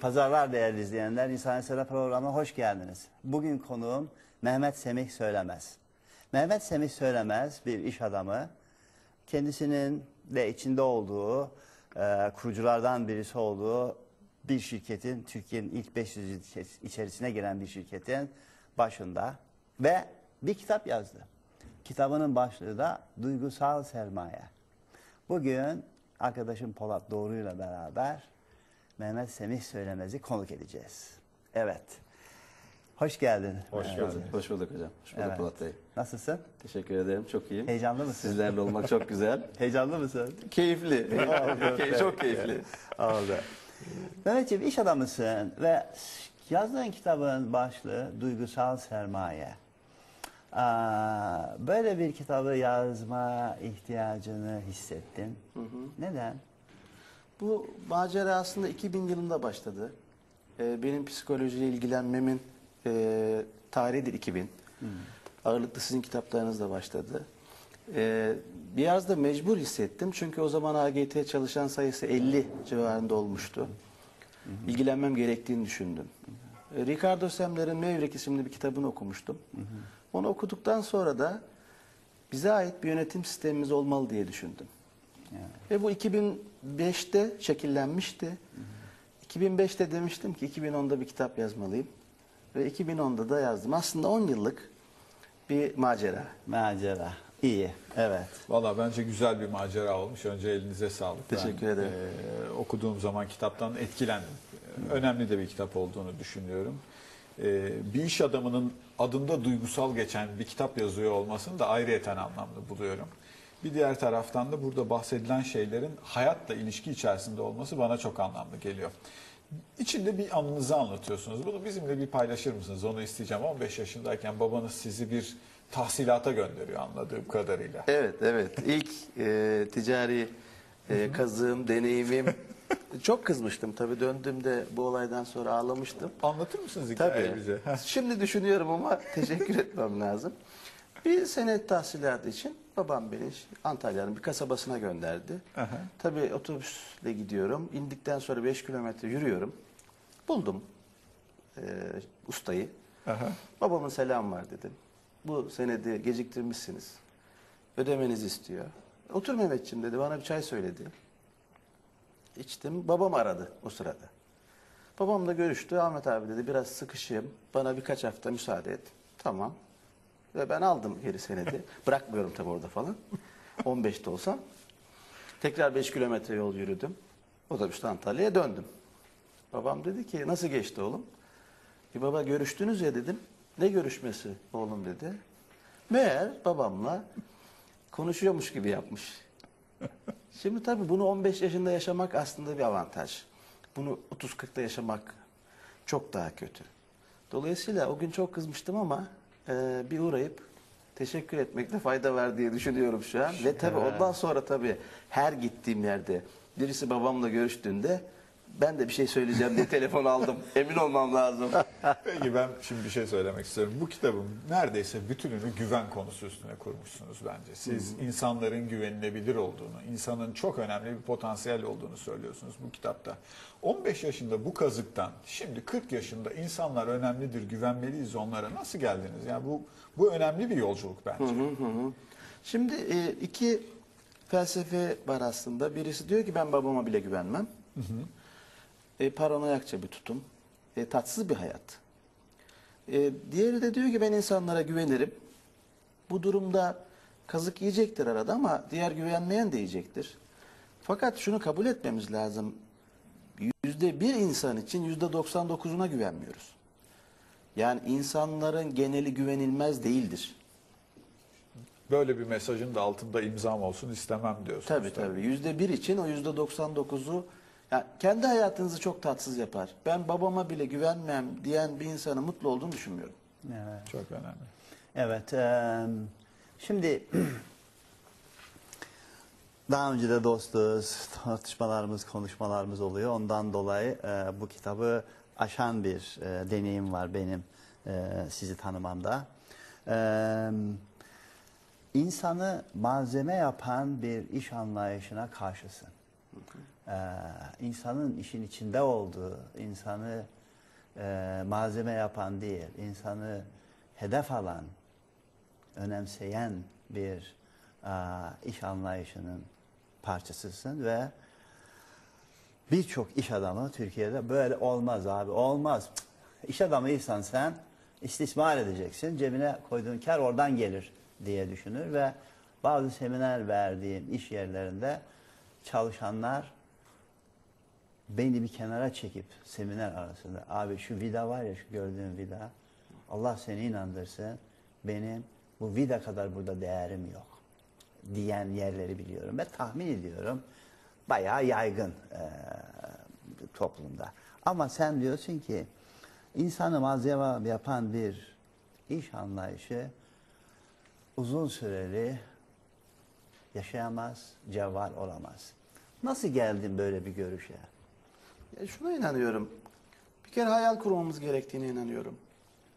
pazarlar değerli izleyenler. İnsan Eseri programına hoş geldiniz. Bugün konuğum Mehmet Semih Söylemez. Mehmet Semih Söylemez bir iş adamı. Kendisinin de içinde olduğu, e, kuruculardan birisi olduğu bir şirketin, Türkiye'nin ilk 500 içeris- içerisine giren bir şirketin başında ve bir kitap yazdı. Kitabının başlığı da Duygusal Sermaye. Bugün arkadaşım Polat Doğru'yla beraber Mehmet Semih Söylemez'i konuk edeceğiz. Evet. Hoş geldin. Hoş Mehmet. geldin. Hoş bulduk hocam. Hoş bulduk Evet. Polat Bey. Nasılsın? Teşekkür ederim. Çok iyiyim. Heyecanlı mısın? Sizlerle olmak çok güzel. Heyecanlı mısın? Keyifli. Key- çok keyifli. Oldu. Mehmetciğim iş adamısın ve yazdığın kitabın başlığı Duygusal Sermaye. Aa, böyle bir kitabı yazma ihtiyacını hissettin. Neden? Bu macera aslında 2000 yılında başladı. Ee, benim psikolojiyle ilgilenmemin e, tarihidir 2000. Ağırlıklı sizin kitaplarınızla başladı. Ee, biraz da mecbur hissettim. Çünkü o zaman AGT çalışan sayısı 50 civarında olmuştu. İlgilenmem gerektiğini düşündüm. Ee, Ricardo Semler'in Mevrek isimli bir kitabını okumuştum. Onu okuduktan sonra da bize ait bir yönetim sistemimiz olmalı diye düşündüm. Ve bu 2005'te şekillenmişti. 2005'te demiştim ki 2010'da bir kitap yazmalıyım. Ve 2010'da da yazdım. Aslında 10 yıllık bir macera. Macera. İyi. Evet. Valla bence güzel bir macera olmuş. Önce elinize sağlık. Teşekkür Ben, ederim. e, okuduğum zaman kitaptan etkilendim. E, Önemli de bir kitap olduğunu düşünüyorum. E, bir iş adamının adında duygusal geçen bir kitap yazıyor olmasını da ayrıyeten anlamlı buluyorum. Bir diğer taraftan da burada bahsedilen şeylerin hayatla ilişki içerisinde olması bana çok anlamlı geliyor. İçinde bir anınızı anlatıyorsunuz. Bunu bizimle bir paylaşır mısınız? Onu isteyeceğim. 15 yaşındayken babanız sizi bir tahsilata gönderiyor anladığım kadarıyla. Evet, evet. İlk e, ticari e, kazığım, deneyimim. Çok kızmıştım tabii. Döndüğümde bu olaydan sonra ağlamıştım. Anlatır mısınız hikayeyi Tabii. bize? Şimdi düşünüyorum ama teşekkür etmem lazım. Bir senet tahsilatı için babam beni Antalya'nın bir kasabasına gönderdi. Aha. Tabii otobüsle gidiyorum. İndikten sonra 5 kilometre yürüyorum. Buldum e, ustayı. Aha. Babamın selam var dedim. Bu senedi geciktirmişsiniz. Ödemenizi istiyor. Otur Mehmetciğim dedi. Bana bir çay söyledi. İçtim. Babam aradı o sırada. Babamla görüştü. Ahmet abi dedi biraz sıkışayım. Bana birkaç hafta müsaade et. Tamam. Ve ben aldım geri senedi. Bırakmıyorum tabii orada falan. 15'te olsam. Tekrar 5 kilometre yol yürüdüm. Otobüste Antalya'ya döndüm. Babam dedi ki nasıl geçti oğlum? Bir baba görüştünüz ya dedim. Ne görüşmesi oğlum dedi. Meğer babamla konuşuyormuş gibi yapmış. Şimdi tabii bunu 15 yaşında yaşamak aslında bir avantaj. Bunu 30-40'ta yaşamak çok daha kötü. Dolayısıyla o gün çok kızmıştım ama e, bir uğrayıp teşekkür etmekte fayda var diye düşünüyorum şu an. Ve tabii ondan sonra tabii her gittiğim yerde birisi babamla görüştüğünde ben de bir şey söyleyeceğim diye telefon aldım. Emin olmam lazım. Peki ben şimdi bir şey söylemek istiyorum. Bu kitabın neredeyse bütününü güven konusu üstüne kurmuşsunuz bence. Siz insanların güvenilebilir olduğunu, insanın çok önemli bir potansiyel olduğunu söylüyorsunuz bu kitapta. 15 yaşında bu kazıktan şimdi 40 yaşında insanlar önemlidir, güvenmeliyiz onlara. Nasıl geldiniz? Yani bu bu önemli bir yolculuk bence. Şimdi e, iki felsefe var aslında. Birisi diyor ki ben babama bile güvenmem. E, paranoyakça bir tutum. E, tatsız bir hayat. E, diğeri de diyor ki ben insanlara güvenirim. Bu durumda kazık yiyecektir arada ama diğer güvenmeyen de yiyecektir. Fakat şunu kabul etmemiz lazım. Yüzde bir insan için yüzde 99'una güvenmiyoruz. Yani insanların geneli güvenilmez değildir. Böyle bir mesajın da altında imzam olsun istemem diyorsunuz. Tabii tabii. Yüzde bir için o yüzde 99'u yani kendi hayatınızı çok tatsız yapar. Ben babama bile güvenmem diyen bir insanın mutlu olduğunu düşünmüyorum. Evet. Çok önemli. Evet. eee, şimdi daha önce de dostuz, tartışmalarımız, konuşmalarımız oluyor. Ondan dolayı eee, bu kitabı aşan bir eee, deneyim var benim eee, sizi tanımamda. Eee insanı malzeme yapan bir iş anlayışına karşısın. Ee, insanın işin içinde olduğu, insanı e, malzeme yapan değil, insanı hedef alan, önemseyen bir e, iş anlayışının parçasısın ve birçok iş adamı Türkiye'de böyle olmaz abi olmaz. Cık. İş adamıysan sen istismar edeceksin cebine koyduğun kar oradan gelir diye düşünür ve bazı seminer verdiğim iş yerlerinde çalışanlar beni bir kenara çekip seminer arasında abi şu vida var ya şu gördüğün vida Allah seni inandırsın benim bu vida kadar burada değerim yok diyen yerleri biliyorum ve tahmin ediyorum bayağı yaygın eee, toplumda. Ama sen diyorsun ki insanı malzeme yapan bir iş anlayışı uzun süreli yaşayamaz, cevval olamaz. Nasıl geldin böyle bir görüşe? Ya şuna inanıyorum. Bir kere hayal kurmamız gerektiğine inanıyorum.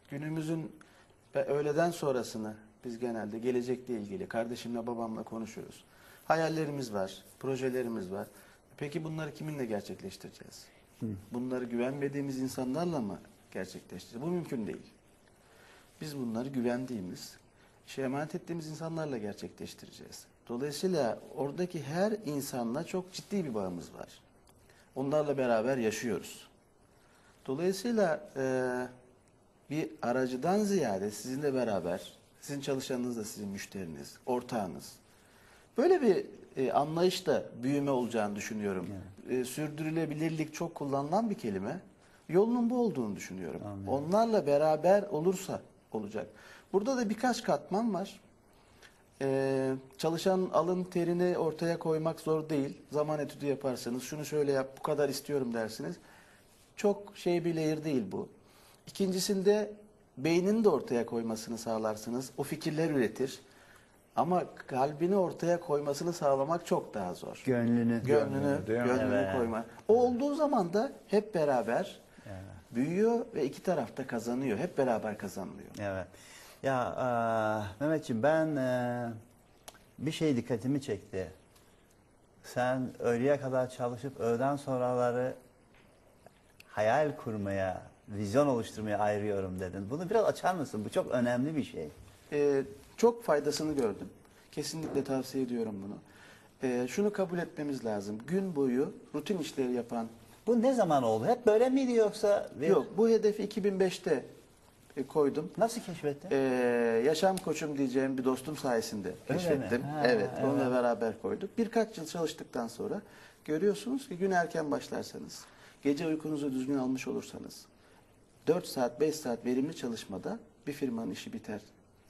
Günümüzün ve öğleden sonrasını biz genelde gelecekle ilgili kardeşimle babamla konuşuyoruz. Hayallerimiz var, projelerimiz var. Peki bunları kiminle gerçekleştireceğiz? Bunları güvenmediğimiz insanlarla mı gerçekleştireceğiz? Bu mümkün değil. Biz bunları güvendiğimiz, işe emanet ettiğimiz insanlarla gerçekleştireceğiz. Dolayısıyla oradaki her insanla çok ciddi bir bağımız var. Onlarla beraber yaşıyoruz. Dolayısıyla e, bir aracıdan ziyade sizinle beraber, sizin çalışanınız da sizin müşteriniz, ortağınız. Böyle bir e, anlayışta büyüme olacağını düşünüyorum. E, sürdürülebilirlik çok kullanılan bir kelime. Yolunun bu olduğunu düşünüyorum. Onlarla beraber olursa olacak. Burada da birkaç katman var. Ee, çalışan alın terini ortaya koymak zor değil. Zaman etüdü yaparsanız şunu şöyle yap bu kadar istiyorum dersiniz. Çok şey bir layer değil bu. İkincisinde beynini de ortaya koymasını sağlarsınız. O fikirler üretir. Ama kalbini ortaya koymasını sağlamak çok daha zor. Gönlünü. Gönlünü, gönlünü Evet. koyma. O olduğu zaman da hep beraber büyüyor ve iki tarafta kazanıyor. Hep beraber kazanılıyor. Evet. Ya eee Mehmetciğim ben eee, bir şey dikkatimi çekti. Sen öğleye kadar çalışıp öğleden sonraları hayal kurmaya, vizyon oluşturmaya ayırıyorum dedin. Bunu biraz açar mısın? Bu çok önemli bir şey. Ee, çok faydasını gördüm. Kesinlikle tavsiye ediyorum bunu. Ee, şunu kabul etmemiz lazım. Gün boyu rutin işleri yapan... Bu ne zaman oldu? Hep böyle miydi yoksa? Yok, bu hedefi 2005'te e, koydum. Nasıl keşfettin? Ee, yaşam koçum diyeceğim bir dostum sayesinde Öyle keşfettim. mi? Ha, evet, onunla evet. beraber koyduk. Birkaç yıl çalıştıktan sonra görüyorsunuz ki gün erken başlarsanız, gece uykunuzu düzgün almış olursanız, 4 saat, 5 saat verimli çalışmada bir firmanın işi biter.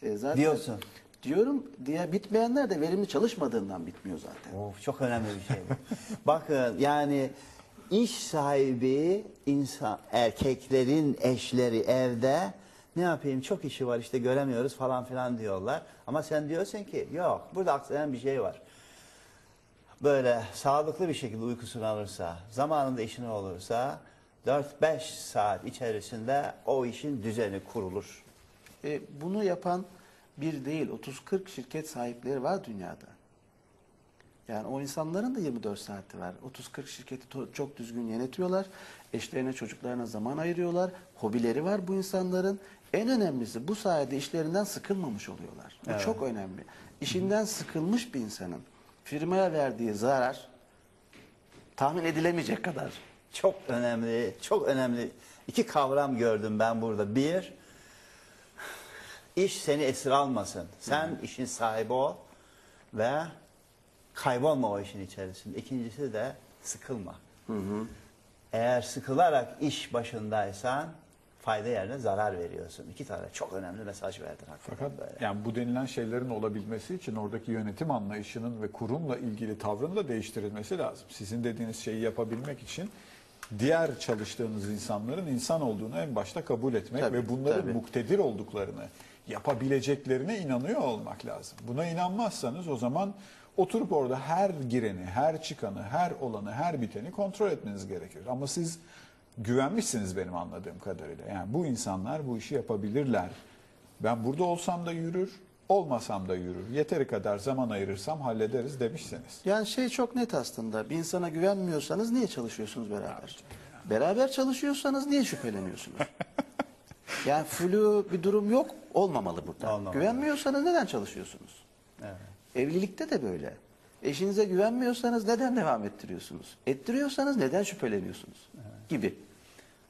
Ee, zaten Diyorsun. Diyorum diye bitmeyenler de verimli çalışmadığından bitmiyor zaten. Of çok önemli bir şey. Bakın yani iş sahibi insan erkeklerin eşleri evde ne yapayım çok işi var işte göremiyoruz falan filan diyorlar. Ama sen diyorsun ki yok burada aksayan bir şey var. Böyle sağlıklı bir şekilde uykusunu alırsa, zamanında işini olursa 4-5 saat içerisinde o işin düzeni kurulur. E, bunu yapan bir değil 30-40 şirket sahipleri var dünyada. Yani o insanların da 24 saati var. 30-40 şirketi çok düzgün yönetiyorlar. Eşlerine, çocuklarına zaman ayırıyorlar. Hobileri var bu insanların. En önemlisi bu sayede işlerinden sıkılmamış oluyorlar. Bu Evet. çok önemli. İşinden sıkılmış bir insanın firmaya verdiği zarar tahmin edilemeyecek kadar. Çok önemli, çok önemli iki kavram gördüm ben burada. Bir, iş seni esir almasın. Sen işin sahibi ol ve kaybolma o işin içerisinde. İkincisi de sıkılma. Eğer sıkılarak iş başındaysan fayda yerine zarar veriyorsun. İki tane çok önemli mesaj verdin hakikaten Fakat böyle. yani bu denilen şeylerin olabilmesi için oradaki yönetim anlayışının ve kurumla ilgili tavrın da değiştirilmesi lazım. Sizin dediğiniz şeyi yapabilmek için diğer çalıştığınız insanların insan olduğunu en başta kabul etmek Tabii, ve bunların tabii. muktedir olduklarını, yapabileceklerine inanıyor olmak lazım. Buna inanmazsanız o zaman oturup orada her gireni, her çıkanı, her olanı, her biteni kontrol etmeniz gerekir. Ama siz güvenmişsiniz benim anladığım kadarıyla. Yani bu insanlar bu işi yapabilirler. Ben burada olsam da yürür, Olmasam da yürür. Yeteri kadar zaman ayırırsam hallederiz demişsiniz. Yani şey çok net aslında. Bir insana güvenmiyorsanız niye çalışıyorsunuz beraber? Beraber çalışıyorsanız niye şüpheleniyorsunuz? yani flu bir durum yok, olmamalı burada. Olmamalı. Güvenmiyorsanız neden çalışıyorsunuz? Evet. Evlilikte de böyle. Eşinize güvenmiyorsanız neden devam ettiriyorsunuz? Ettiriyorsanız neden şüpheleniyorsunuz? Gibi.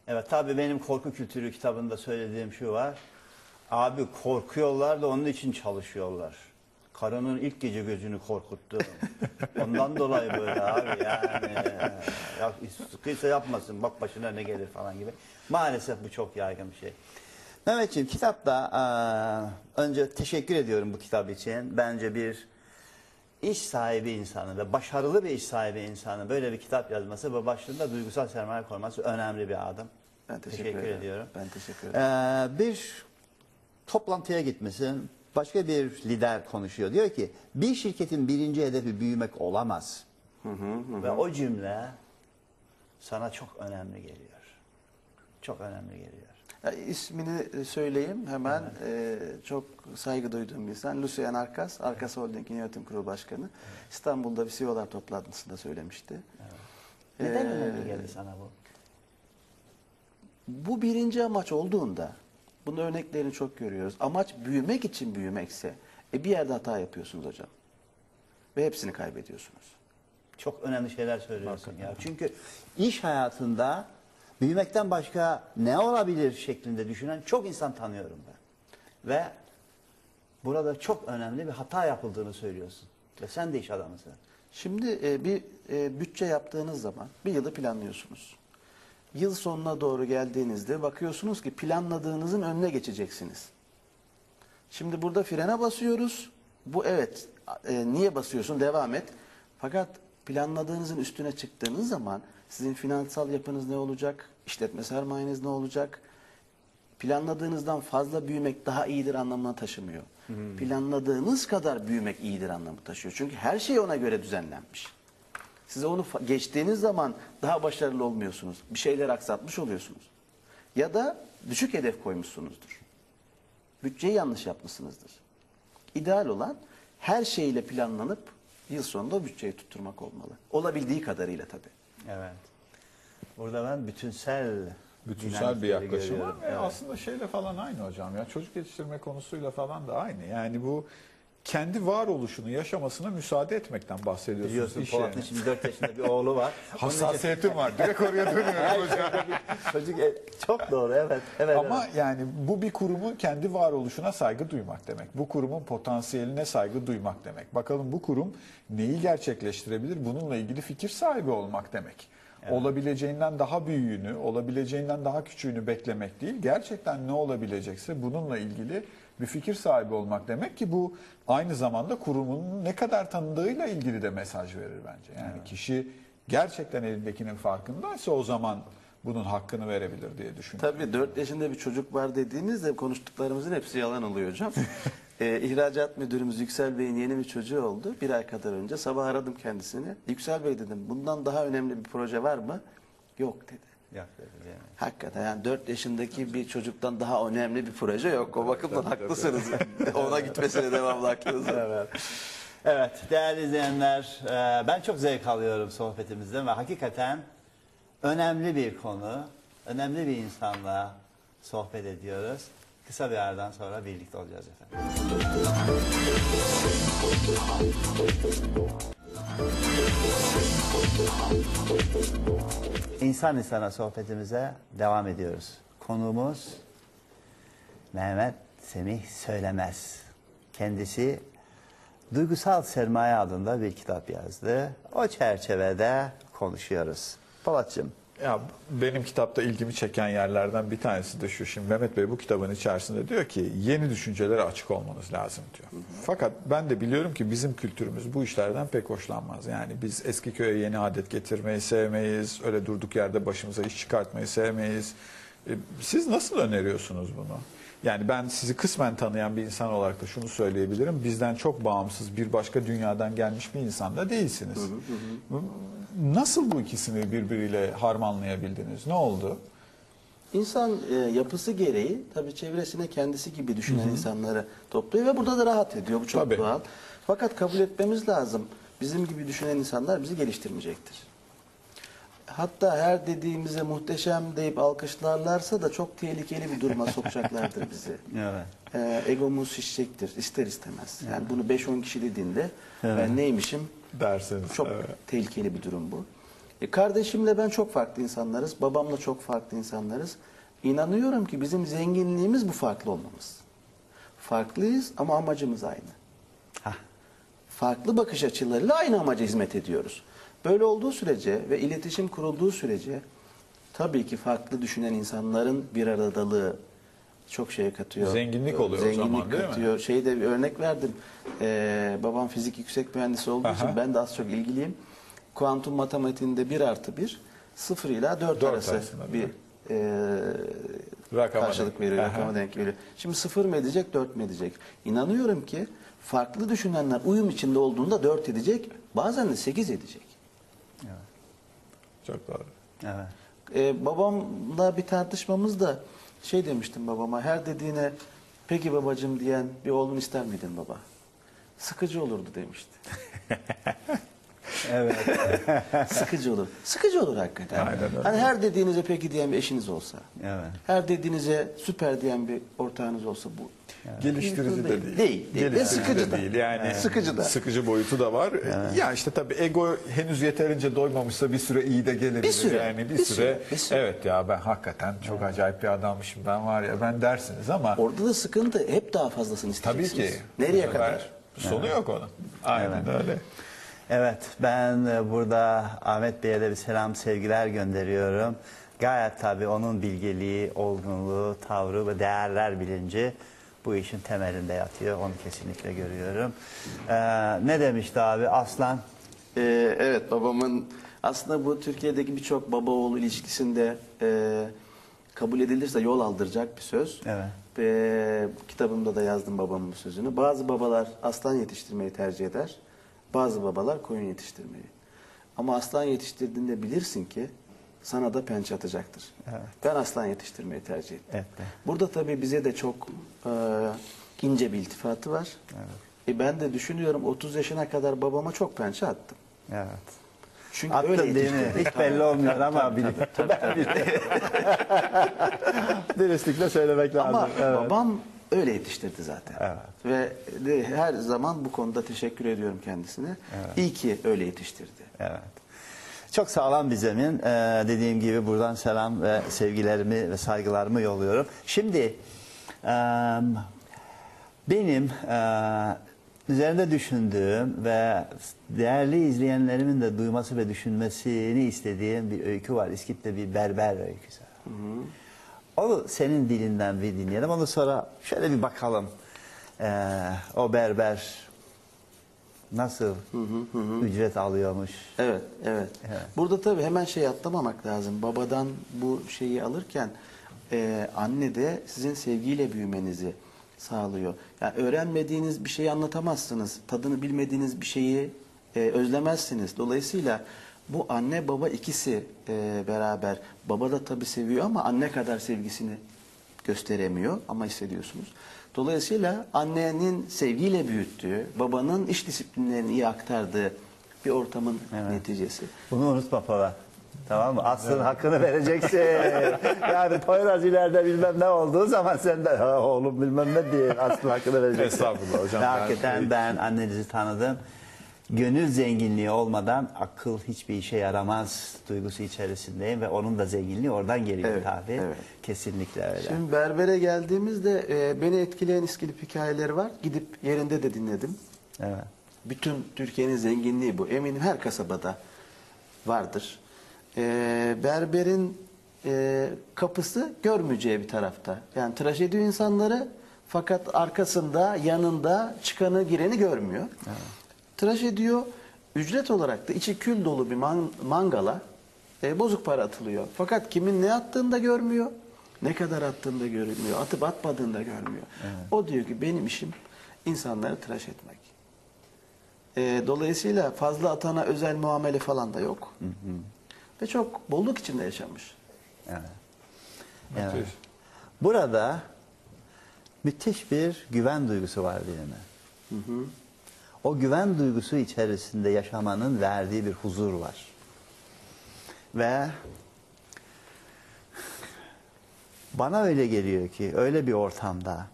Evet tabii benim korku kültürü kitabında söylediğim şu var. Abi korkuyorlar da onun için çalışıyorlar. Karının ilk gece gözünü korkuttu. Ondan dolayı böyle abi yani. Ya, sıkıysa yapmasın bak başına ne gelir falan gibi. Maalesef bu çok yaygın bir şey. Mehmetciğim kitapta önce teşekkür ediyorum bu kitap için. Bence bir iş sahibi insanın ve başarılı bir iş sahibi insanın böyle bir kitap yazması ve başlığında duygusal sermaye koyması önemli bir adım. Ben teşekkür, ederim. ediyorum. Ben teşekkür ederim. Ee, bir toplantıya gitmişsin. Başka bir lider konuşuyor. Diyor ki bir şirketin birinci hedefi büyümek olamaz. Ve o cümle sana çok önemli geliyor. Çok önemli geliyor. Ya, ismini söyleyeyim hemen. Ee, çok saygı duyduğum bir insan. Lucien Arkas, Arkas Holding'in yönetim kurulu başkanı. İstanbul'da bir CEO'lar toplantısında söylemişti. Neden Ee, önemli geldi sana bu? Bu birinci amaç olduğunda, bunun örneklerini çok görüyoruz. Amaç büyümek için büyümekse, e bir yerde hata yapıyorsunuz hocam. Ve hepsini kaybediyorsunuz. Çok önemli şeyler söylüyorsun ya. Çünkü iş hayatında büyümekten başka ne olabilir şeklinde düşünen çok insan tanıyorum ben. Ve burada çok önemli bir hata yapıldığını söylüyorsun. Ve sen de iş adamısın. Şimdi e, bir e, bütçe yaptığınız zaman bir yılı planlıyorsunuz. Yıl sonuna doğru geldiğinizde bakıyorsunuz ki planladığınızın önüne geçeceksiniz. Şimdi burada frene basıyoruz. Bu evet. e, niye basıyorsun? Devam et. Fakat planladığınızın üstüne çıktığınız zaman sizin finansal yapınız ne olacak? İşletme sermayeniz ne olacak? Planladığınızdan fazla büyümek daha iyidir anlamına taşımıyor. Planladığınız kadar büyümek iyidir anlamı taşıyor. Çünkü her şey ona göre düzenlenmiş. Size onu geçtiğiniz zaman daha başarılı olmuyorsunuz. Bir şeyler aksatmış oluyorsunuz. Ya da düşük hedef koymuşsunuzdur. Bütçeyi yanlış yapmışsınızdır. İdeal olan her şeyle planlanıp yıl sonunda o bütçeyi tutturmak olmalı. Olabildiği kadarıyla tabii. Evet. Burada ben bütünsel Bütünsel bir yaklaşım var. görüyorum. ve Evet. Aslında şeyle falan aynı hocam ya çocuk yetiştirme konusuyla falan da aynı. Yani bu kendi varoluşunu yaşamasına müsaade etmekten bahsediyorsunuz. Biliyorsun iş Polat'ın yerine. şimdi 4 yaşında bir oğlu var. Hassasiyetim var. Direkt oraya dönüyorum hocam. Çocuk e, çok doğru evet. evet Ama evet. yani bu bir kurumun kendi varoluşuna saygı duymak demek. Bu kurumun potansiyeline saygı duymak demek. Bakalım bu kurum neyi gerçekleştirebilir? Bununla ilgili fikir sahibi olmak demek. Olabileceğinden daha büyüğünü, olabileceğinden daha küçüğünü beklemek değil. Gerçekten ne olabilecekse bununla ilgili bir fikir sahibi olmak demek ki bu aynı zamanda kurumun ne kadar tanıdığıyla ilgili de mesaj verir bence. Yani kişi gerçekten elindekinin farkındaysa o zaman bunun hakkını verebilir diye düşünüyorum. Tabii 4 yaşında bir çocuk var dediğinizde konuştuklarımızın hepsi yalan oluyor hocam. ee, ihracat müdürümüz Yüksel Bey'in yeni bir çocuğu oldu. Bir ay kadar önce sabah aradım kendisini. Yüksel Bey dedim bundan daha önemli bir proje var mı? Yok dedi. Mi? Hakikaten yani 4 yaşındaki bir çocuktan daha önemli bir proje yok. O bakımdan haklısınız. Ona gitmesine devamlı haklısınız. Evet. Evet değerli izleyenler e, ben çok zevk alıyorum sohbetimizden ve hakikaten önemli bir konu, önemli bir insanla sohbet ediyoruz. Kısa bir aradan sonra birlikte olacağız efendim. İnsan insana sohbetimize devam ediyoruz. Konuğumuz Mehmet Semih Söylemez. Kendisi Duygusal Sermaye adında bir kitap yazdı. O çerçevede konuşuyoruz. Polatcığım, Ya benim kitapta ilgimi çeken yerlerden bir tanesi de şu. Şimdi Mehmet Bey bu kitabın içerisinde diyor ki yeni düşüncelere açık olmanız lazım diyor. Fakat ben de biliyorum ki bizim kültürümüz bu işlerden pek hoşlanmaz. Yani biz eski köye yeni adet getirmeyi sevmeyiz. Öyle durduk yerde başımıza iş çıkartmayı sevmeyiz. E, Siz nasıl öneriyorsunuz bunu? Yani ben sizi kısmen tanıyan bir insan olarak da şunu söyleyebilirim. Bizden çok bağımsız bir başka dünyadan gelmiş bir insan da değilsiniz. Nasıl bu ikisini birbiriyle harmanlayabildiniz? Ne oldu? İnsan e, yapısı gereği tabii çevresine kendisi gibi düşünen insanları topluyor ve burada da rahat ediyor. Bu çok Tabii. doğal. Fakat kabul etmemiz lazım. Bizim gibi düşünen insanlar bizi geliştirmeyecektir. Hatta her dediğimize muhteşem deyip alkışlarlarsa da çok tehlikeli bir duruma sokacaklardır bizi. Evet. Ee, egomuz şişecektir ister istemez. Yani bunu 5-10 kişi dediğinde ben neymişim Dersiniz. çok evet. tehlikeli bir durum bu. E, kardeşimle ben çok farklı insanlarız. Babamla çok farklı insanlarız. İnanıyorum ki bizim zenginliğimiz bu farklı olmamız. Farklıyız ama amacımız aynı. Hah. Farklı bakış açılarıyla aynı amaca hizmet ediyoruz. Böyle olduğu sürece ve iletişim kurulduğu sürece tabii ki farklı düşünen insanların bir aradalığı çok şey katıyor. Zenginlik oluyor o Zenginlik zaman, değil mi? katıyor. Şeyde bir örnek verdim. Ee, babam fizik yüksek mühendisi olduğu için Aha. ben de az çok ilgiliyim. Kuantum matematiğinde 1 artı 1 0 ile 4, Dört arası arasında bir e, Rakama karşılık denk. veriyor, Aha. rakama denk geliyor. Şimdi 0 mı edecek, 4 mü edecek? İnanıyorum ki farklı düşünenler uyum içinde olduğunda 4 edecek, bazen de 8 edecek. Çok doğru. Evet. Ee, babamla bir tartışmamız da şey demiştim babama her dediğine peki babacım diyen bir oğlunu ister miydin baba? Sıkıcı olurdu demişti. Evet. Sıkıcı olur. Sıkıcı olur hakikaten. Aynen öyle. Hani her dediğinize peki diyen bir eşiniz olsa. Evet. Her dediğinize süper diyen bir ortağınız olsa bu. Geliştirici de değil. Değil, değil. Ve Geliştirici sıkıcı de da. değil. Yani Sıkıcı da. Sıkıcı boyutu da var. Ya işte tabii ego henüz yeterince doymamışsa bir süre iyi de gelebilir. Bir süre, Yani bir, bir süre, süre, bir süre. Evet ya ben hakikaten çok acayip bir adammışım. Ben var ya ben dersiniz ama Orada da sıkıntı hep daha fazlasını tabii isteyeceksiniz. ki. Nereye sefer kadar? Sonu yok onun. Aynen öyle. Evet, ben e, burada Ahmet Bey'e de bir selam, sevgiler gönderiyorum. Gayet tabii onun bilgeliği, olgunluğu, tavrı ve değerler bilinci bu işin temelinde yatıyor. Onu kesinlikle görüyorum. Ee, ne demişti abi? Aslan Ee, evet babamın aslında bu Türkiye'deki birçok baba oğul ilişkisinde e, kabul edilirse yol aldıracak bir söz. Evet. Ve kitabımda da yazdım babamın bu sözünü. Bazı babalar aslan yetiştirmeyi tercih eder. Bazı babalar koyun yetiştirmeyi. Ama aslan yetiştirdiğinde bilirsin ki sana da pençe atacaktır. Evet. Ben aslan yetiştirmeyi tercih ettim. Evet. Burada tabii bize de çok e, ince bir iltifatı var. E ben de düşünüyorum 30 yaşına kadar babama çok pençe attım. Evet. Çünkü Attın öyle değil mi? Hiç belli olmuyor ama bil- ben bil- Dürüstlükle söylemek lazım. Ama Evet. babam öyle yetiştirdi zaten. Evet. Ve de her zaman bu konuda teşekkür ediyorum kendisine. İyi ki öyle yetiştirdi. Evet. Çok sağlam bir zemin. Ee, dediğim gibi buradan selam ve sevgilerimi ve saygılarımı yolluyorum. Şimdi e, benim e, üzerinde düşündüğüm ve değerli izleyenlerimin de duyması ve düşünmesini istediğim bir öykü var. İskit'te bir berber öyküsü. Onu senin dilinden bir dinleyelim. Ondan sonra şöyle bir bakalım. Ee, o berber nasıl ücret alıyormuş. Evet, evet, Evet. Burada tabii hemen şey atlamamak lazım. Babadan bu şeyi alırken e, anne de sizin sevgiyle büyümenizi sağlıyor. Yani öğrenmediğiniz bir şeyi anlatamazsınız. Tadını bilmediğiniz bir şeyi e, özlemezsiniz. Dolayısıyla bu anne baba ikisi e, beraber. Baba da tabii seviyor ama anne kadar sevgisini gösteremiyor ama hissediyorsunuz. Dolayısıyla annenin sevgiyle büyüttüğü, babanın iş disiplinlerini iyi aktardığı bir ortamın neticesi. Bunu unutma Pava. Tamam mı? Aslın hakkını vereceksin. yani Poyraz ileride bilmem ne olduğu zaman sen de "Ha, oğlum bilmem ne diye aslın hakkını vereceksin. Estağfurullah hocam. Hakikaten ben annenizi tanıdım. Gönül zenginliği olmadan akıl hiçbir işe yaramaz duygusu içerisindeyim ve onun da zenginliği oradan geliyor Evet, tabii. evet. Kesinlikle öyle. Şimdi berbere geldiğimizde e, beni etkileyen İskilip hikayeleri var. Gidip yerinde de dinledim. Evet. Bütün Türkiye'nin zenginliği bu. Eminim her kasabada vardır. E, berberin e, kapısı görmeyeceği bir tarafta. Yani tıraş ediyor insanları fakat arkasında, yanında çıkanı gireni görmüyor. Tıraş ediyor. Ücret olarak da içi kül dolu bir man- mangala e, bozuk para atılıyor. Fakat kimin ne attığını da görmüyor. Ne kadar attığını da görmüyor. Atıp atmadığını da görmüyor. O diyor ki benim işim insanları tıraş etmek. E, dolayısıyla fazla atana özel muamele falan da yok. Ve çok bolluk içinde yaşamış. Evet. Evet. Müthiş. Burada müthiş bir güven duygusu var değil mi? O güven duygusu içerisinde yaşamanın verdiği bir huzur var. Ve bana öyle geliyor ki öyle bir ortamda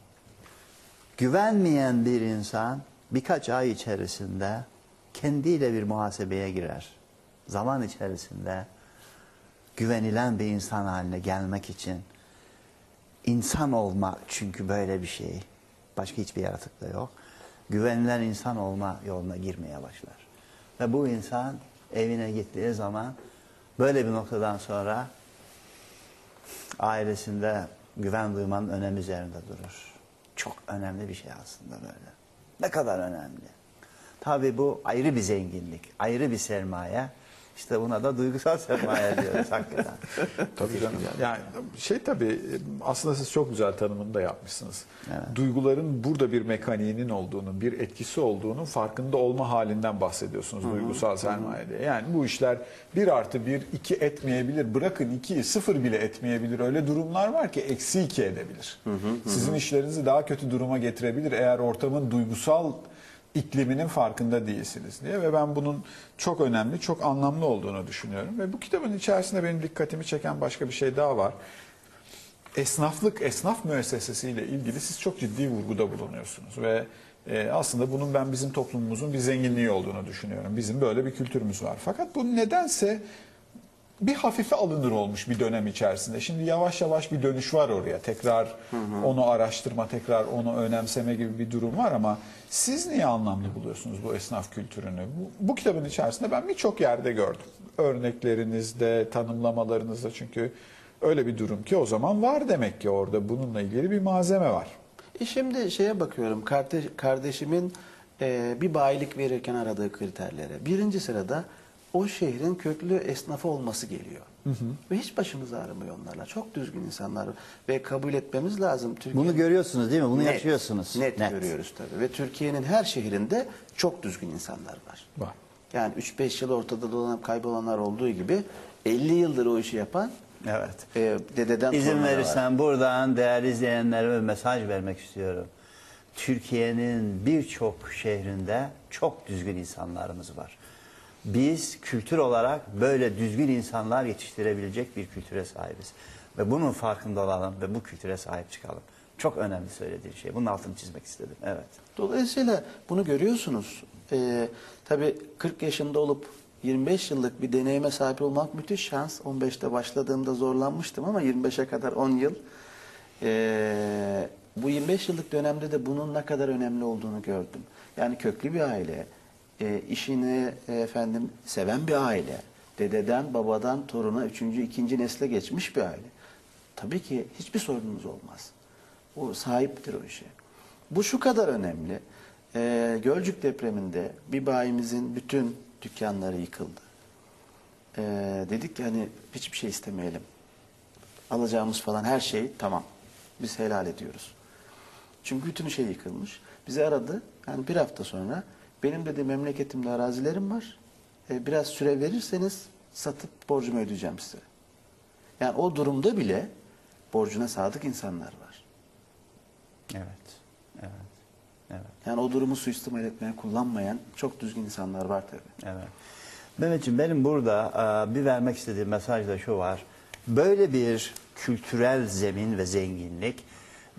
güvenmeyen bir insan birkaç ay içerisinde kendiyle bir muhasebeye girer. Zaman içerisinde güvenilen bir insan haline gelmek için insan olma çünkü böyle bir şey. Başka hiçbir yaratıkta yok. Güvenilen insan olma yoluna girmeye başlar. Ve bu insan evine gittiği zaman böyle bir noktadan sonra ailesinde güven duymanın önemi üzerinde durur. Çok önemli bir şey aslında böyle. Ne kadar önemli. Tabii bu ayrı bir zenginlik, ayrı bir sermaye. İşte buna da duygusal sermaye diyoruz hakikaten. Tabii canım. Yani şey tabii aslında siz çok güzel tanımını da yapmışsınız. Evet. Duyguların burada bir mekaniğinin olduğunu, bir etkisi olduğunu farkında olma halinden bahsediyorsunuz duygusal sermaye diye. Yani bu işler bir artı bir iki etmeyebilir. Bırakın ikiyi sıfır bile etmeyebilir. Öyle durumlar var ki eksi iki edebilir. Sizin işlerinizi daha kötü duruma getirebilir eğer ortamın duygusal ikliminin farkında değilsiniz diye ve ben bunun çok önemli, çok anlamlı olduğunu düşünüyorum. Ve bu kitabın içerisinde benim dikkatimi çeken başka bir şey daha var. Esnaflık, esnaf müessesesiyle ilgili siz çok ciddi vurguda bulunuyorsunuz ve e, aslında bunun ben bizim toplumumuzun bir zenginliği olduğunu düşünüyorum. Bizim böyle bir kültürümüz var. Fakat bu nedense bir hafife alınır olmuş bir dönem içerisinde. Şimdi yavaş yavaş bir dönüş var oraya. Tekrar onu araştırma, tekrar onu önemseme gibi bir durum var ama siz niye anlamlı buluyorsunuz bu esnaf kültürünü? Bu, bu kitabın içerisinde ben birçok yerde gördüm. Örneklerinizde, tanımlamalarınızda çünkü öyle bir durum ki o zaman var demek ki orada bununla ilgili bir malzeme var. E şimdi şeye bakıyorum kardeş, kardeşimin e, bir bayilik verirken aradığı kriterlere. Birinci sırada o şehrin köklü esnafı olması geliyor. Ve hiç başımız ağrımıyor onlarla. Çok düzgün insanlar ve kabul etmemiz lazım. Türkiye Bunu görüyorsunuz değil mi? Bunu Net, yaşıyorsunuz. Net, görüyoruz tabii. Ve Türkiye'nin her şehrinde çok düzgün insanlar var. Var. Yani 3-5 yıl ortada dolanıp kaybolanlar olduğu gibi 50 yıldır o işi yapan Evet. e, dededen İzin torunlara var. verirsen buradan değerli izleyenlerime mesaj vermek istiyorum. Türkiye'nin birçok şehrinde çok düzgün insanlarımız var. Biz kültür olarak böyle düzgün insanlar yetiştirebilecek bir kültüre sahibiz. Ve bunun farkında olalım ve bu kültüre sahip çıkalım. Çok önemli söylediğin şey. Bunun altını çizmek istedim. Evet. Dolayısıyla bunu görüyorsunuz. Ee, tabii 40 yaşında olup 25 yıllık bir deneyime sahip olmak müthiş şans. 15'te başladığımda zorlanmıştım ama 25'e kadar 10 yıl. Ee, bu 25 yıllık dönemde de bunun ne kadar önemli olduğunu gördüm. Yani köklü bir aile, e, işini e, efendim seven bir aile, dededen babadan toruna üçüncü, ikinci nesle geçmiş bir aile. Tabii ki hiçbir sorunumuz olmaz. O sahiptir o işe. Bu şu kadar önemli. Ee, Gölcük depreminde bir bayimizin bütün dükkanları yıkıldı. Ee, dedik ki hani hiçbir şey istemeyelim. Alacağımız falan her şey tamam. Biz helal ediyoruz. Çünkü bütün şey yıkılmış. Bizi aradı. Yani bir hafta sonra benim dedi memleketimde arazilerim var. Ee, biraz süre verirseniz satıp borcumu ödeyeceğim size. Yani o durumda bile borcuna sadık insanlar var. Evet. Evet. Evet. Yani o durumu suistimal etmeye kullanmayan çok düzgün insanlar var tabii. Evet. Mehmetciğim benim burada e, bir vermek istediğim mesaj da şu var. Böyle bir kültürel zemin ve zenginlik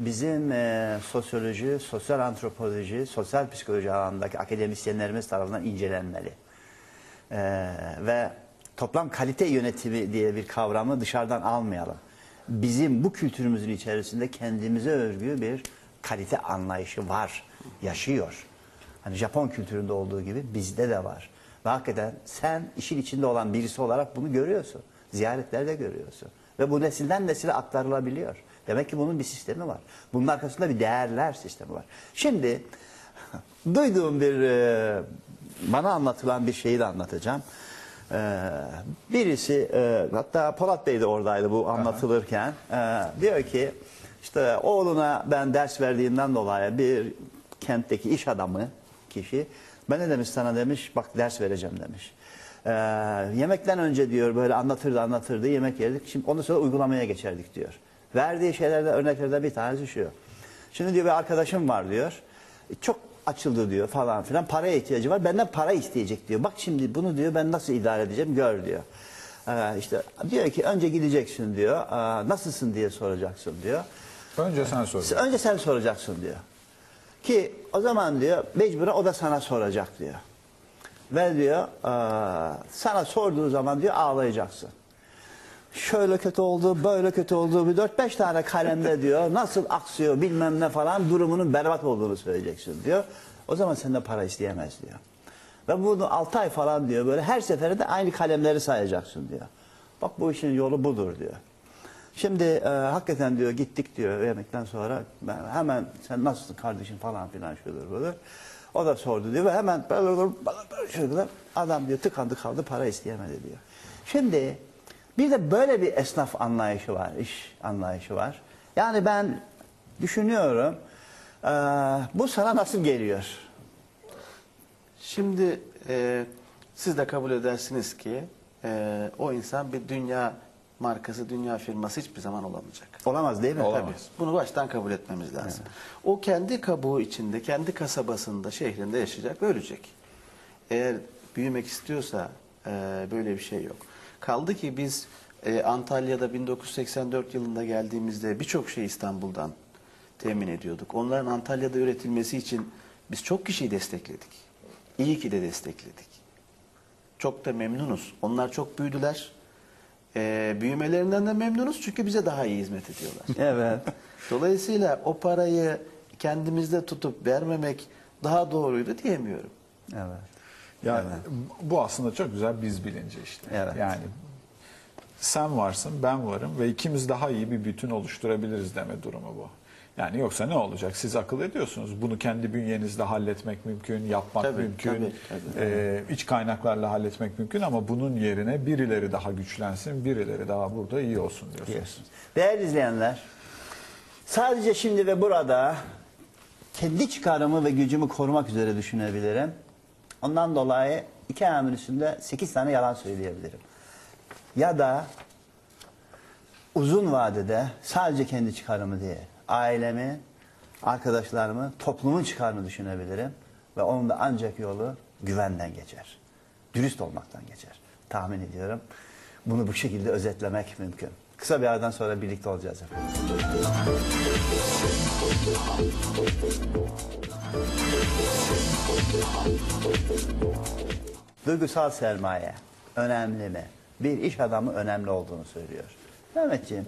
bizim e, sosyoloji, sosyal antropoloji, sosyal psikoloji alanındaki akademisyenlerimiz tarafından incelenmeli. E, ve toplam kalite yönetimi diye bir kavramı dışarıdan almayalım. Bizim bu kültürümüzün içerisinde kendimize özgü bir kalite anlayışı var, yaşıyor. Hani Japon kültüründe olduğu gibi bizde de var. Ve hakikaten sen işin içinde olan birisi olarak bunu görüyorsun. Ziyaretlerde görüyorsun. Ve bu nesilden nesile aktarılabiliyor. Demek ki bunun bir sistemi var. Bunun arkasında bir değerler sistemi var. Şimdi duyduğum bir e, bana anlatılan bir şeyi de anlatacağım. Ee, birisi e, hatta Polat Bey de oradaydı bu anlatılırken diyor ki işte oğluna ben ders verdiğimden dolayı bir kentteki iş adamı kişi ben ne demiş sana demiş bak ders vereceğim demiş. Ee, yemekten önce diyor böyle anlatırdı anlatırdı yemek yerdik şimdi ondan sonra uygulamaya geçerdik diyor. Verdiği şeylerde örneklerden bir tanesi şu. Şimdi diyor bir arkadaşım var diyor. E, Çok açıldı diyor falan filan. Paraya ihtiyacı var. Benden para isteyecek diyor. Bak şimdi bunu diyor ben nasıl idare edeceğim gör diyor. Ee, işte diyor ki önce gideceksin diyor. Aa, nasılsın diye soracaksın diyor. Önce sen sor. Önce sen soracaksın diyor. Ki o zaman diyor mecburen o da sana soracak diyor. Ve diyor eee, sana sorduğu zaman diyor ağlayacaksın. Şöyle kötü oldu, böyle kötü oldu, bir 4-5 tane kalemde diyor nasıl aksıyor bilmem ne falan durumunun berbat olduğunu söyleyeceksin diyor. O zaman senden para isteyemez diyor. Ve bunu 6 ay falan diyor böyle her seferinde aynı kalemleri sayacaksın diyor. Bak bu işin yolu budur diyor. Şimdi e, hakikaten diyor gittik diyor yemekten sonra ben hemen sen nasılsın kardeşim falan filan şudur budur. O da sordu diyor ve hemen böyle böyle böyle şöyle adam diyor tıkandı kaldı para isteyemedi diyor. Şimdi bir de böyle bir esnaf anlayışı var, iş anlayışı var. Yani ben düşünüyorum e, bu sana nasıl geliyor? Şimdi e, siz de kabul edersiniz ki e, o insan bir dünya markası, dünya firması hiçbir zaman olamayacak. Olamaz değil mi? Olamaz. Tabii. Bunu baştan kabul etmemiz lazım. O kendi kabuğu içinde, kendi kasabasında, şehrinde yaşayacak ve ölecek. Eğer büyümek istiyorsa e, böyle bir şey yok. Kaldı ki biz e, Antalya'da 1984 yılında geldiğimizde birçok şey İstanbul'dan temin ediyorduk. Onların Antalya'da üretilmesi için biz çok kişiyi destekledik. İyi ki de destekledik. Çok da memnunuz. Onlar çok büyüdüler. E, büyümelerinden de memnunuz çünkü bize daha iyi hizmet ediyorlar. Evet. Dolayısıyla o parayı kendimizde tutup vermemek daha doğruydu diyemiyorum. Evet. Yani bu aslında çok güzel biz bilinci işte. Evet. Yani sen varsın, ben varım ve ikimiz daha iyi bir bütün oluşturabiliriz deme durumu bu. Yani yoksa ne olacak? Siz akıl ediyorsunuz. Bunu kendi bünyenizde halletmek mümkün, yapmak Tabii, mümkün, tabii, tabii. e, iç kaynaklarla halletmek mümkün ama bunun yerine birileri daha güçlensin, birileri daha burada iyi olsun diyorsunuz. diyorsunuz. Değerli izleyenler, sadece şimdi ve burada kendi çıkarımı ve gücümü korumak üzere düşünebilirim. Ondan dolayı iki ayağımın üstünde sekiz tane yalan söyleyebilirim. Ya da uzun vadede sadece kendi çıkarımı değil, ailemi, arkadaşlarımı, toplumun çıkarını düşünebilirim. Ve onun da ancak yolu güvenden geçer. Dürüst olmaktan geçer. Tahmin ediyorum. Bunu bu şekilde özetlemek mümkün. Kısa bir aradan sonra birlikte olacağız efendim. Duygusal sermaye önemli mi? Bir iş adamı önemli olduğunu söylüyor. Mehmetciğim,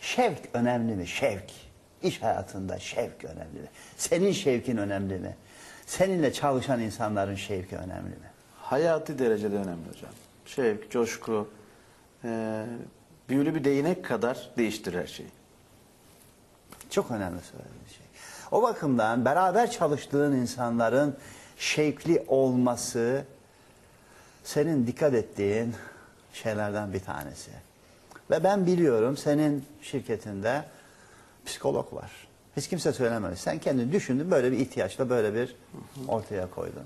şevk önemli mi? Şevk. İş hayatında şevk önemli mi? Senin şevkin önemli mi? Seninle çalışan insanların şevki önemli mi? Hayati derecede önemli hocam. Şevk, coşku, e, büyülü bir değnek kadar değiştirir her şeyi. Çok önemli söylediğin şey. O bakımdan beraber çalıştığın insanların şevkli olması senin dikkat ettiğin şeylerden bir tanesi. Ve ben biliyorum senin şirketinde psikolog var. Hiç kimse söylemedi. Sen kendin düşündün böyle bir ihtiyaçla böyle bir ortaya koydun.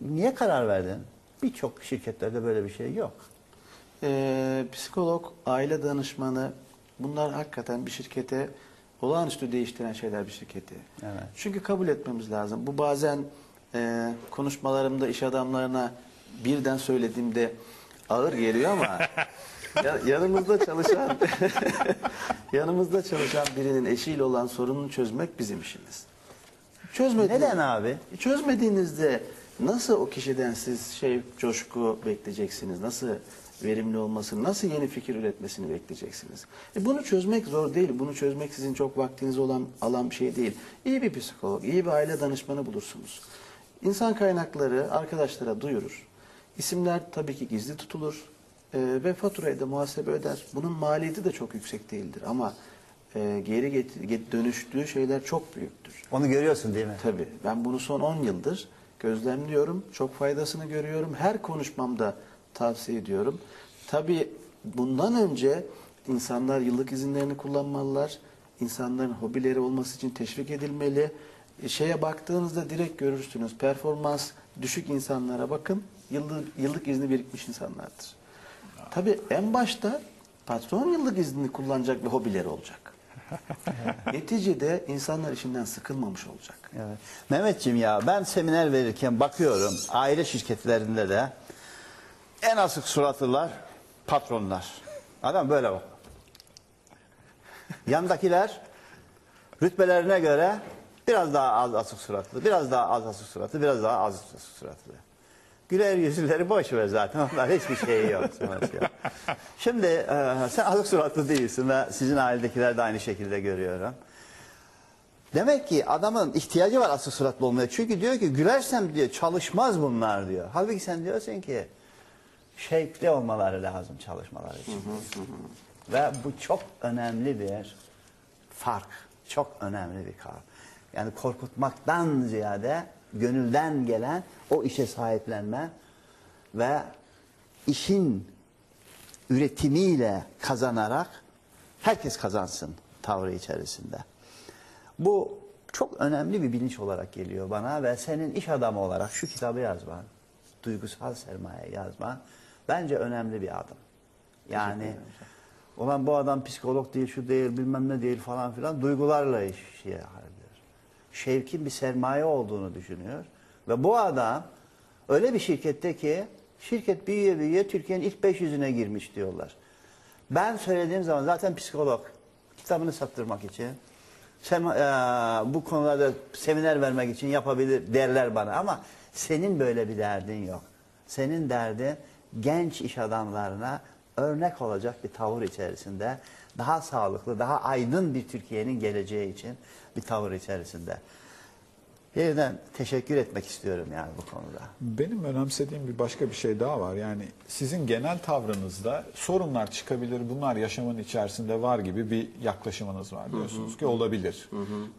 Niye karar verdin? Birçok şirketlerde böyle bir şey yok. E, psikolog, aile danışmanı bunlar hakikaten bir şirkete olağanüstü değiştiren şeyler bir şirketi. Evet. Çünkü kabul etmemiz lazım. Bu bazen e, konuşmalarımda iş adamlarına birden söylediğimde ağır geliyor ama ya- yanımızda çalışan yanımızda çalışan birinin eşiyle olan sorununu çözmek bizim işimiz. Çözmediğiniz- Neden abi? Çözmediğinizde nasıl o kişiden siz şey coşku bekleyeceksiniz? Nasıl verimli olmasını, nasıl yeni fikir üretmesini bekleyeceksiniz? E bunu çözmek zor değil. Bunu çözmek sizin çok vaktiniz olan alan bir şey değil. İyi bir psikolog, iyi bir aile danışmanı bulursunuz. İnsan kaynakları arkadaşlara duyurur. İsimler tabii ki gizli tutulur e, ve faturayı da muhasebe öder. Bunun maliyeti de çok yüksek değildir ama e, geri get- get- dönüştüğü şeyler çok büyüktür. Onu görüyorsun değil mi? Tabii. Ben bunu son 10 yıldır gözlemliyorum. Çok faydasını görüyorum. Her konuşmamda tavsiye ediyorum. Tabii bundan önce insanlar yıllık izinlerini kullanmalılar. İnsanların hobileri olması için teşvik edilmeli. E, Şeye baktığınızda direkt görürsünüz. Performans düşük insanlara bakın. Yıllık, yıllık izni birikmiş insanlardır. Tabii en başta Patron yıllık iznini kullanacak ve hobileri olacak. Neticede insanlar işinden sıkılmamış olacak. Evet. Mehmetciğim ya ben seminer verirken bakıyorum aile şirketlerinde de en asık suratlılar patronlar. Adam böyle bak. Yandakiler rütbelerine göre biraz daha az asık suratlı, biraz daha az asık suratlı, biraz daha az asık suratlı. Güler yüzlüleri boş ver zaten. Onlar hiçbir şeyi yok. Şimdi e, sen asık suratlı değilsin ve sizin ailedekiler de aynı şekilde görüyorum. Demek ki adamın ihtiyacı var asık suratlı olmaya. Çünkü diyor ki gülersem diyor çalışmaz bunlar diyor. Halbuki sen diyorsun ki şevkli olmaları lazım çalışmaları için. Ve bu çok önemli bir fark. Çok önemli bir kavram. Yani korkutmaktan ziyade gönülden gelen o işe sahiplenme ve işin üretimiyle kazanarak herkes kazansın tavrı içerisinde. Bu çok önemli bir bilinç olarak geliyor bana ve senin iş adamı olarak şu kitabı yazman, duygusal sermaye yazman bence önemli bir adım. Yani olan bu adam psikolog değil, şu değil, bilmem ne değil falan filan duygularla iş şey hallediyor. Şevkin bir sermaye olduğunu düşünüyor ve bu adam öyle bir şirkette ki şirket büyüye büyüye Türkiye'nin ilk 500'üne girmiş diyorlar. Ben söylediğim zaman zaten psikolog kitabını sattırmak için sen eee, bu konularda seminer vermek için yapabilir derler bana ama senin böyle bir derdin yok. Senin derdin genç iş adamlarına örnek olacak bir tavır içerisinde daha sağlıklı, daha aydın bir Türkiye'nin geleceği için bir tavır içerisinde. Yeniden teşekkür etmek istiyorum yani bu konuda. Benim önemsediğim bir başka bir şey daha var. Yani sizin genel tavrınızda sorunlar çıkabilir, bunlar yaşamın içerisinde var gibi bir yaklaşımınız var diyorsunuz ki olabilir.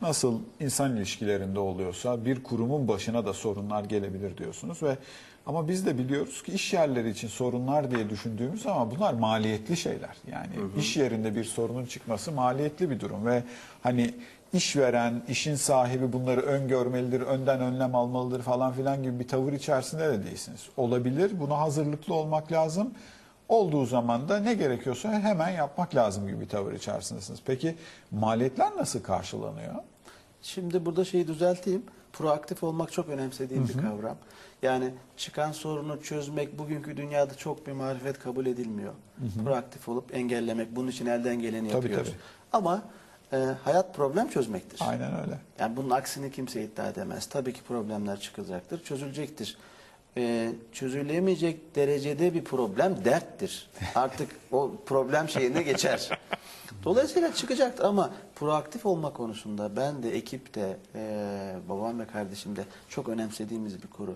Nasıl insan ilişkilerinde oluyorsa bir kurumun başına da sorunlar gelebilir diyorsunuz ve ama biz de biliyoruz ki iş yerleri için sorunlar diye düşündüğümüz zaman bunlar maliyetli şeyler. Yani iş yerinde bir sorunun çıkması maliyetli bir durum ve hani işveren, işin sahibi bunları öngörmelidir, önden önlem almalıdır falan filan gibi bir tavır içerisinde de değilsiniz. Olabilir, buna hazırlıklı olmak lazım. Olduğu zaman da ne gerekiyorsa hemen yapmak lazım gibi bir tavır içerisindesiniz. Peki maliyetler nasıl karşılanıyor? Şimdi burada şeyi düzelteyim. Proaktif olmak çok önemsediğim bir kavram. Yani çıkan sorunu çözmek bugünkü dünyada çok bir marifet kabul edilmiyor. Proaktif olup engellemek, bunun için elden geleni Tabii, yapıyoruz. tabii. Ama e, hayat problem çözmektir. Aynen öyle. Yani bunun aksini kimse iddia edemez. Tabii ki problemler çıkacaktır, çözülecektir. Ee, çözülemeyecek derecede bir problem derttir. Artık o problem şeyine geçer. Dolayısıyla çıkacaktır ama proaktif olma konusunda ben de ekipte, e, babam ve kardeşim de çok önemsediğimiz bir konu.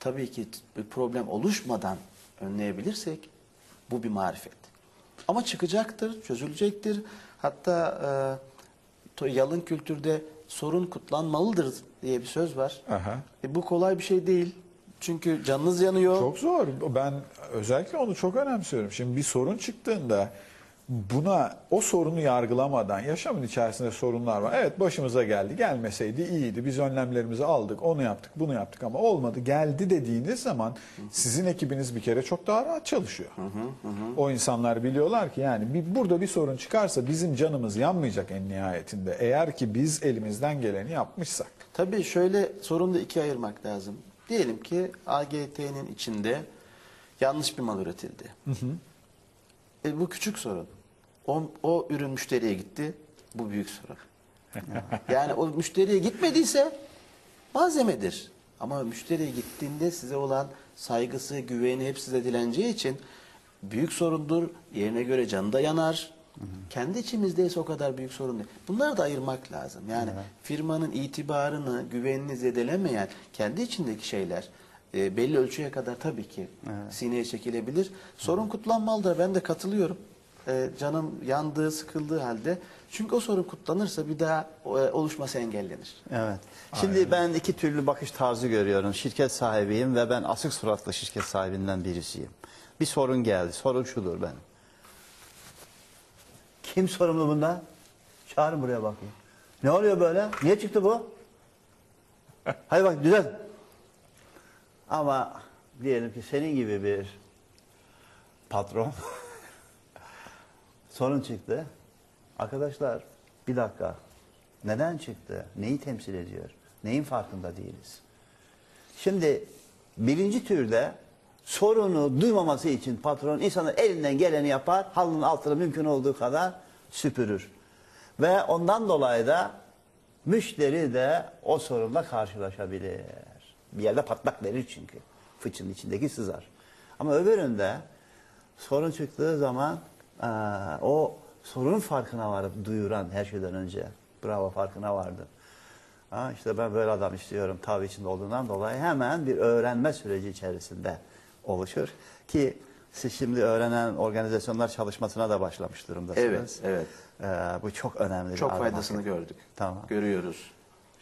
Tabii ki bir problem oluşmadan önleyebilirsek bu bir marifet. Ama çıkacaktır, çözülecektir. Hatta e, yalın kültürde sorun kutlanmalıdır diye bir söz var. Aha. E, bu kolay bir şey değil. Çünkü canınız yanıyor. Çok zor. Ben özellikle onu çok önemsiyorum. Şimdi bir sorun çıktığında buna o sorunu yargılamadan yaşamın içerisinde sorunlar var. Evet başımıza geldi. Gelmeseydi iyiydi. Biz önlemlerimizi aldık. Onu yaptık, bunu yaptık ama olmadı. Geldi dediğiniz zaman sizin ekibiniz bir kere çok daha rahat çalışıyor. O insanlar biliyorlar ki yani bir, burada bir sorun çıkarsa bizim canımız yanmayacak en nihayetinde. Eğer ki biz elimizden geleni yapmışsak. Tabii şöyle sorunu da ikiye ayırmak lazım. Diyelim ki AGT'nin içinde yanlış bir mal üretildi. E, bu küçük sorun. O, o ürün müşteriye gitti. Bu büyük sorun. yani o müşteriye gitmediyse malzemedir. Ama müşteriye gittiğinde size olan saygısı, güveni hepsi size dileneceği için büyük sorundur. Yerine göre canı da yanar. Kendi içimizdeyse o kadar büyük sorun değil. Bunları da ayırmak lazım. Yani firmanın itibarını, güvenini zedelemeyen kendi içindeki şeyler e, belli ölçüye kadar tabii ki sineye çekilebilir. Sorun kutlanmalıdır. Ben de katılıyorum. E, canım yandığı, sıkıldığı halde. Çünkü o sorun kutlanırsa bir daha e, oluşması engellenir. Evet. Şimdi ben iki türlü bakış tarzı görüyorum. Şirket sahibiyim ve ben asık suratlı şirket sahibinden birisiyim. Bir sorun geldi. Sorun şudur benim. Kim sorumlu bundan? Çağırın buraya bakayım. Ne oluyor böyle? Niye çıktı bu? Hadi bak düzelt. Ama diyelim ki senin gibi bir patron sorun çıktı. Arkadaşlar bir dakika. Neden çıktı? Neyi temsil ediyor? Neyin farkında değiliz? Şimdi birinci türde sorunu duymaması için patron insanın elinden geleni yapar, halının altına mümkün olduğu kadar süpürür. Ve ondan dolayı da müşteri de o sorunla karşılaşabilir. Bir yerde patlak verir çünkü. Fıçının içindeki sızar. Ama öbüründe sorun çıktığı zaman o sorunun farkına varıp duyuran her şeyden önce. Bravo farkına vardı. Ha, işte ben böyle adam istiyorum tabi içinde olduğundan dolayı hemen bir öğrenme süreci içerisinde oluşur. Ki siz şimdi öğrenen organizasyonlar çalışmasına da başlamış durumdasınız. Evet, evet. Ee, bu çok önemli. Çok faydasını hakikaten. gördük. Tamam. Görüyoruz.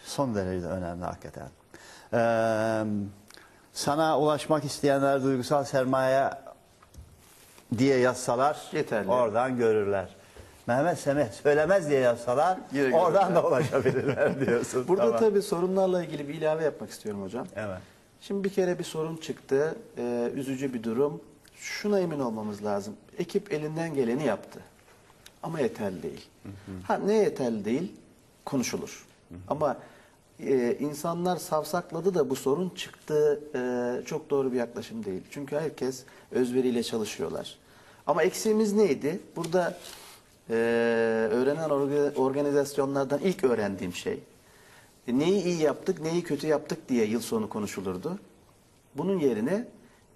Son derece önemli hakikaten. Ee, sana ulaşmak isteyenler duygusal sermaye diye yazsalar Yeterli. oradan görürler. Mehmet Semih söylemez diye yazsalar Yine oradan görürler. da ulaşabilirler diyorsun. Burada Tamam. tabii sorunlarla ilgili bir ilave yapmak istiyorum hocam. Evet. Şimdi bir kere bir sorun çıktı. Ee, üzücü bir durum. Şuna emin olmamız lazım. Ekip elinden geleni yaptı. Ama yeterli değil. Ha ne yeterli değil? Konuşulur. Ama e, insanlar savsakladı da bu sorun çıktı e, çok doğru bir yaklaşım değil. Çünkü herkes özveriyle çalışıyorlar. Ama eksiğimiz neydi? Burada e, öğrenen orga- organizasyonlardan ilk öğrendiğim şey e, neyi iyi yaptık, neyi kötü yaptık diye yıl sonu konuşulurdu. Bunun yerine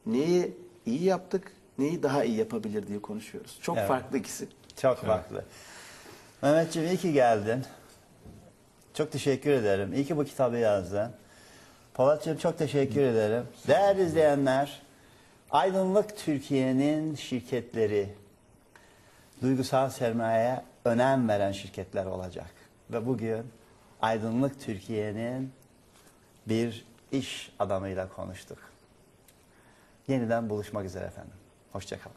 neyi iyi yaptık, neyi daha iyi yapabilir diye konuşuyoruz. Çok Evet. farklı ikisi. Çok farklı. Mehmetciğim iyi ki geldin. Çok teşekkür ederim. İyi ki bu kitabı yazdın. Polatcığım çok teşekkür ederim. Değerli izleyenler, Aydınlık Türkiye'nin şirketleri duygusal sermayeye önem veren şirketler olacak. Ve bugün Aydınlık Türkiye'nin bir iş adamıyla konuştuk. Yeniden buluşmak üzere efendim. Hoşçakalın.